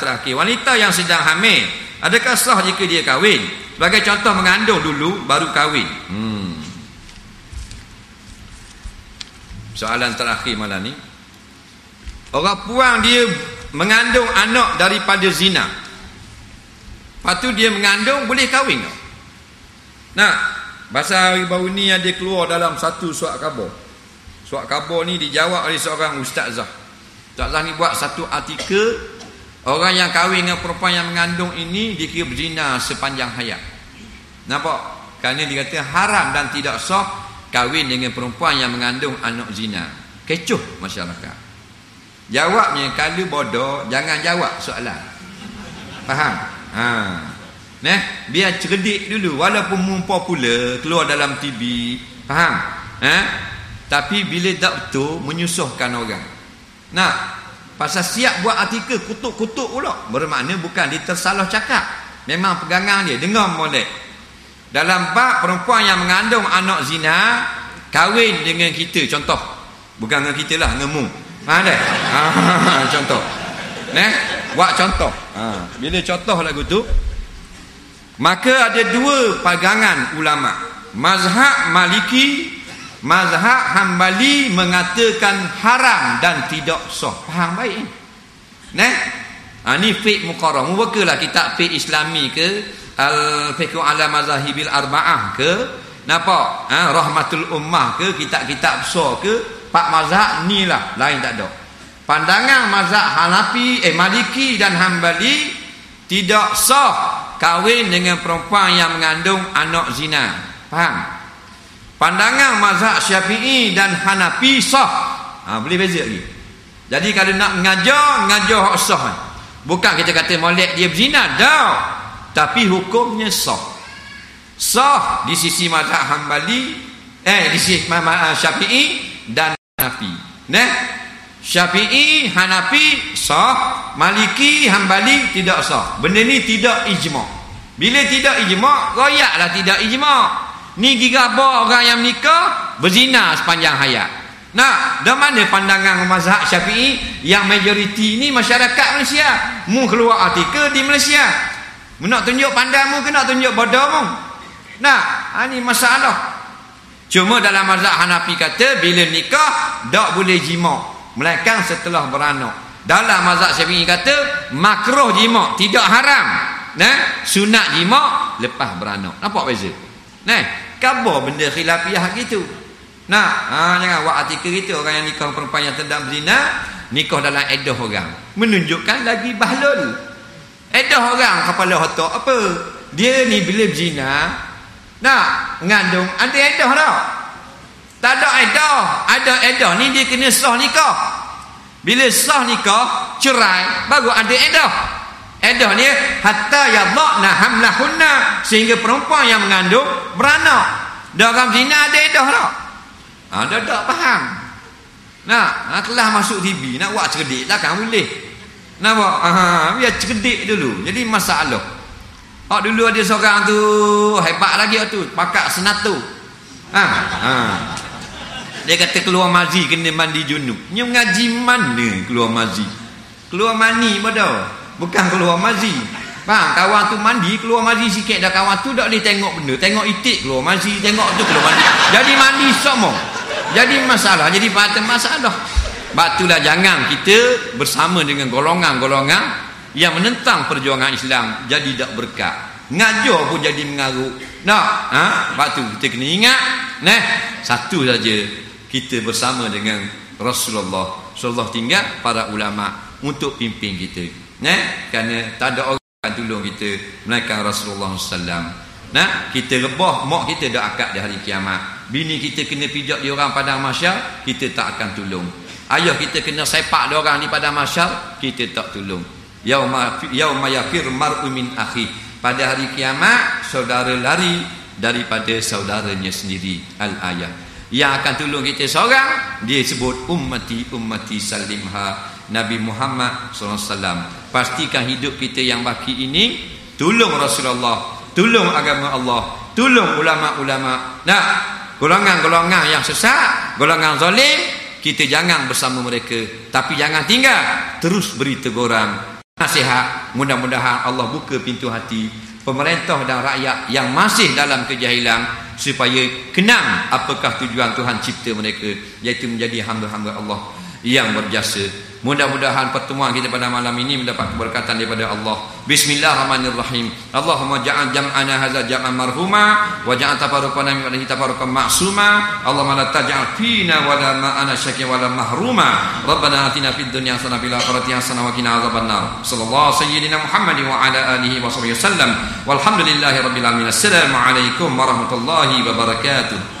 terakhir. Wanita yang sedang hamil adakah sah jika dia kahwin? Sebagai contoh mengandung dulu baru kahwin. Hmm. soalan terakhir malam ni. Orang puang dia mengandung anak daripada zina. Lepas tu dia mengandung boleh kahwin tak? nah bahasa hari baru ni ada keluar dalam satu suat khabar. Suat khabar ni dijawab oleh seorang ustazah. Ustazah ni buat satu artikel orang yang kahwin dengan perempuan yang mengandung ini dikira berzina sepanjang hayat nampak? kerana dia kata haram dan tidak sah kahwin dengan perempuan yang mengandung anak zina kecoh masyarakat jawabnya kalau bodoh jangan jawab soalan faham? haa Nah, biar cerdik dulu walaupun mu popular keluar dalam TV, faham? Eh? Tapi bila tak betul menyusahkan orang. Nah, pasal siap buat artikel kutuk-kutuk pula. Bermakna bukan dia tersalah cakap. Memang pegangan dia dengar molek. Dalam bab perempuan yang mengandung anak zina kahwin dengan kita contoh. Bukan dengan kita lah, dengan mu. Ha. Ha, contoh. Nah, buat contoh. Ha, bila contoh lagu tu Maka ada dua pagangan ulama. Mazhab Maliki, mazhab Hambali mengatakan haram dan tidak sah. Faham baik? Nah, ha, ni fiqh muqarrah. Mubacalah kitab fiqh Islami ke Al-Fiqh ala Mazahibil Arba'ah ke Napa? Ha, Rahmatul Ummah ke kitab-kitab besar ke Pak mazhab ni lah lain tak ada. Pandangan mazhab Hanafi eh Maliki dan Hambali tidak sah kahwin dengan perempuan yang mengandung anak zina. Faham? Pandangan mazhab Syafi'i dan Hanafi sah. Ha, boleh beza lagi. Jadi kalau nak mengajar, mengajar hak sah. Bukan kita kata molek dia berzina, dah. Tapi hukumnya sah. Sah di sisi mazhab Hambali, eh di sisi mazhab Syafi'i dan Hanafi. Nah, Syafi'i, Hanafi sah, Maliki, Hambali tidak sah. Benda ni tidak ijma'. Bila tidak ijma', royaklah tidak ijma'. Ni gigabah orang yang menikah berzina sepanjang hayat. Nah, dan mana pandangan mazhab Syafi'i yang majoriti ni masyarakat Malaysia? Mu keluar artikel di Malaysia. Mu nak tunjuk pandang mu ke nak tunjuk bodoh mu? Nah, ha, ni masalah. Cuma dalam mazhab Hanafi kata bila nikah tak boleh jima' melainkan setelah beranak dalam mazhab syafi'i kata makruh jima tidak haram nah sunat jima lepas beranak nampak beza nah khabar benda khilafiah gitu nah ha, jangan buat artikel itu orang yang nikah perempuan yang sedang berzina nikah dalam edah orang menunjukkan lagi bahlul edah orang kepala otak apa dia ni bila berzina nak mengandung ada edah tak tak ada edah. Ada edah ni dia kena sah nikah. Bila sah nikah, cerai, baru ada edah. Edah ni hatta yadhna hamlahunna sehingga perempuan yang mengandung beranak. Dalam zina ada edah tak? Ha, tak faham? Nah, ha, kelas masuk TV nak buat cerdik lah kan boleh. Buat ha, biar cerdik dulu. Jadi masalah. Hak dulu ada seorang tu hebat lagi tu, pakak senatu. Ha, ha. Dia kata keluar mazi kena mandi junub. Ni mengaji mana keluar mazi? Keluar mani pada. Bukan keluar mazi. Faham? Kawan tu mandi keluar mazi sikit dah kawan tu tak boleh tengok benda. Tengok itik keluar mazi, tengok tu keluar mandi. Jadi mandi semua. Jadi masalah, jadi patah masalah. Batulah jangan kita bersama dengan golongan-golongan yang menentang perjuangan Islam jadi tak berkat. Ngajar pun jadi mengaruk. Nak, ha? Batu kita kena ingat, nah, satu saja kita bersama dengan Rasulullah Rasulullah tinggal para ulama untuk pimpin kita nah kerana tak ada orang yang tolong kita melainkan Rasulullah sallam nah kita rebah mak kita dah akad di hari kiamat. Bini kita kena pijak di orang padang mahsyar kita tak akan tolong. Ayah kita kena sepak di orang di padang mahsyar kita tak tolong. Yauma yauma yafir mar'u min akhi. Pada hari kiamat saudara lari daripada saudaranya sendiri al ayat yang akan tolong kita seorang dia sebut ummati ummati salimha Nabi Muhammad SAW pastikan hidup kita yang baki ini tolong Rasulullah tolong agama Allah tolong ulama-ulama. Nah golongan-golongan yang sesat golongan zalim kita jangan bersama mereka. Tapi jangan tinggal terus beri teguran. Nasihat mudah-mudahan Allah buka pintu hati pemerintah dan rakyat yang masih dalam kejahilan supaya kenang apakah tujuan Tuhan cipta mereka iaitu menjadi hamba-hamba Allah yang berjasa Mudah-mudahan pertemuan kita pada malam ini mendapat keberkatan daripada Allah. Bismillahirrahmanirrahim. Allahumma ja'al jam'ana hadza jam'an marhuma wa ja'al tafarruqana min ba'dihi tafarruqan ma'suma. Allahumma la taj'al fina wa la ma'ana syakiyya wa la mahruma. Rabbana atina fid dunya hasanah fil akhirati hasanah wa qina adzabannar. Sallallahu sayyidina Muhammadin wa ala alihi wa sahbihi wasallam. Walhamdulillahi rabbil alamin. Assalamu alaikum warahmatullahi wabarakatuh.